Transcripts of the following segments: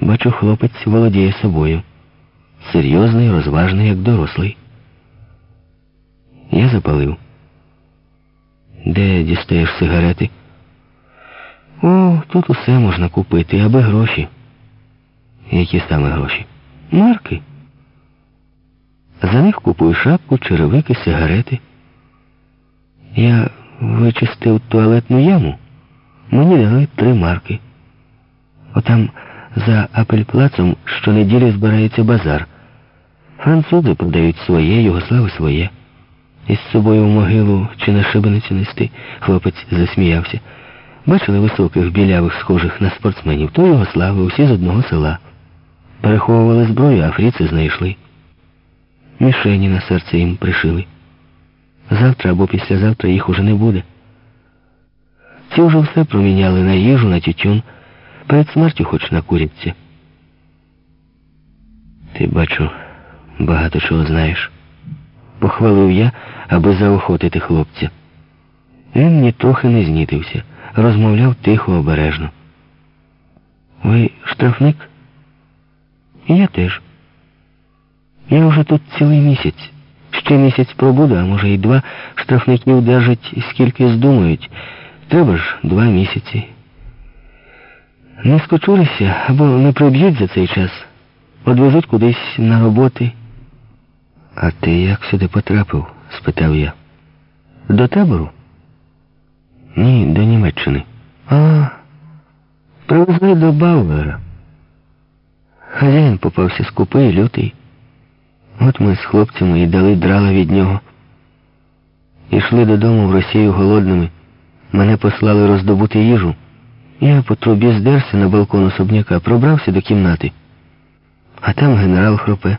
Бачу, хлопець володіє собою. Серйозний, розважний, як дорослий. Я запалив. Де дістаєш сигарети? О, тут усе можна купити, аби гроші. Які саме гроші? Марки. За них купую шапку, черевики, сигарети. Я вичистив туалетну яму. Мені дали три марки. Отам за апельплацом щонеділі збирається базар. Французи продають своє, югослави своє. Із собою в могилу чи на шибеницю нести, хлопець засміявся. Бачили високих, білявих, схожих на спортсменів, то югослави, усі з одного села. Переховували зброю, а фріци знайшли. Мішені на серце їм пришили. Завтра або післязавтра їх уже не буде. Ці вже все проміняли на їжу, на тютюн, перед смертю хоч накуряться. Ти бачу, багато чого знаєш. Похвалив я, аби заохотити хлопця. Він нітрохи не знітився, розмовляв тихо, обережно. Ви штрафник? Я теж. Я вже тут цілий місяць. Ще місяць пробуду, а може і два штрафників держать скільки здумають. Треба ж два місяці. Не скочулися або не приб'ють за цей час. Одвезуть кудись на роботи. А ти як сюди потрапив? спитав я. До табору? Ні, до Німеччини. А, привезли до Бауера. Хазяїн попався скупий, лютий. От ми з хлопцями і дали драла від нього. Ішли додому в Росію голодними. Мене послали роздобути їжу. Я по трубі здерся на балкон особняка, пробрався до кімнати. А там генерал хропе.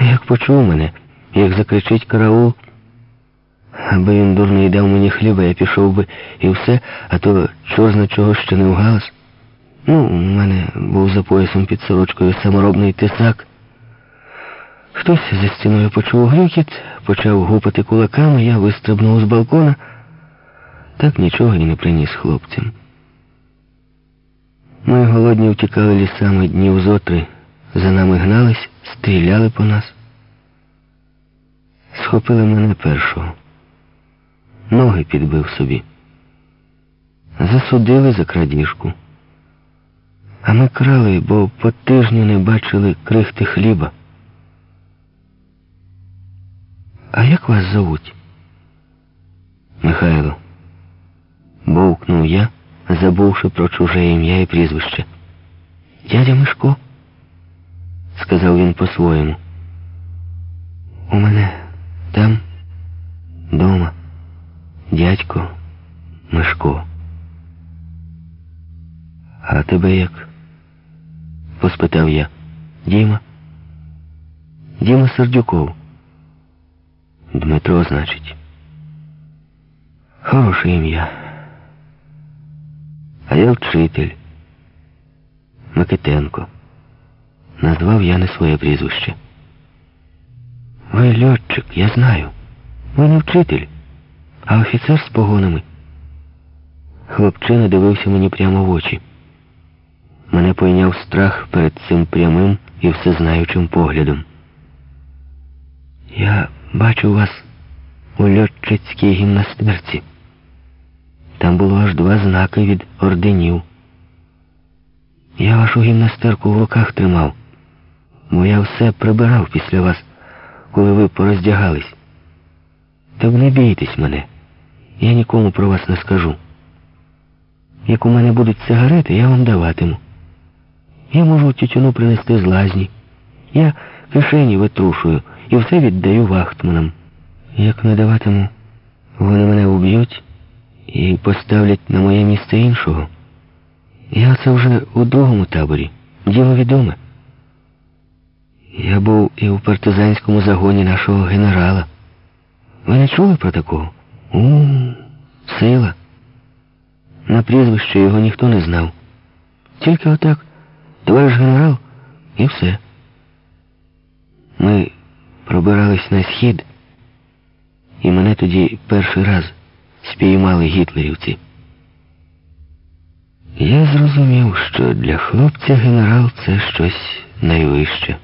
Як почув мене, як закричить караул, аби він дурний дав мені хліба, я пішов би і все, а то чорзна чого ще не вгалас. Ну, у мене був за поясом під сорочкою саморобний тисак. Хтось за стіною почув глюкіт, почав гупати кулаками, я вистрибнув з балкона, так нічого і не приніс хлопцям. Ми голодні втікали лісами днів зотри, за нами гнались, стріляли по нас. Схопили мене першого. Ноги підбив собі. Засудили за крадіжку. А ми крали, бо по тижню не бачили крихти хліба. А як вас зовуть? Михайло. Бовкнув я, забувши про чуже ім'я і прізвище. Дядя Мишко, сказав він по-своєму. У мене там, дома, дядько Мишко. А тебе як? поспитав я. Діма? Діма Сердюков. Дмитро, значить. Хороше ім'я. А я вчитель. Микитенко. Назвав я не своє прізвище. Ви льотчик, я знаю. Ви не вчитель, а офіцер з погонами. Хлопчина дивився мені прямо в очі. Мене пойняв страх перед цим прямим і всезнаючим поглядом. Я бачу вас у льотчицькій гімнастерці. Там було аж два знаки від орденів. Я вашу гімнастерку в руках тримав, бо я все прибирав після вас, коли ви пороздягались. Так не бійтесь мене, я нікому про вас не скажу. Як у мене будуть сигарети, я вам даватиму. Я можу тютюну принести з лазні. Я кишені витрушую і все віддаю вахтманам. Як не даватиму, вони мене уб'ють і поставлять на моє місце іншого. Я це вже у другому таборі. Діло відоме. Я був і у партизанському загоні нашого генерала. Ви не чули про такого? У, сила. На прізвище його ніхто не знав. Тільки отак, товариш генерал, і все. Ми пробирались на схід, і мене тоді перший раз спіймали гітлерівці. Я зрозумів, що для хлопця генерал це щось найвище.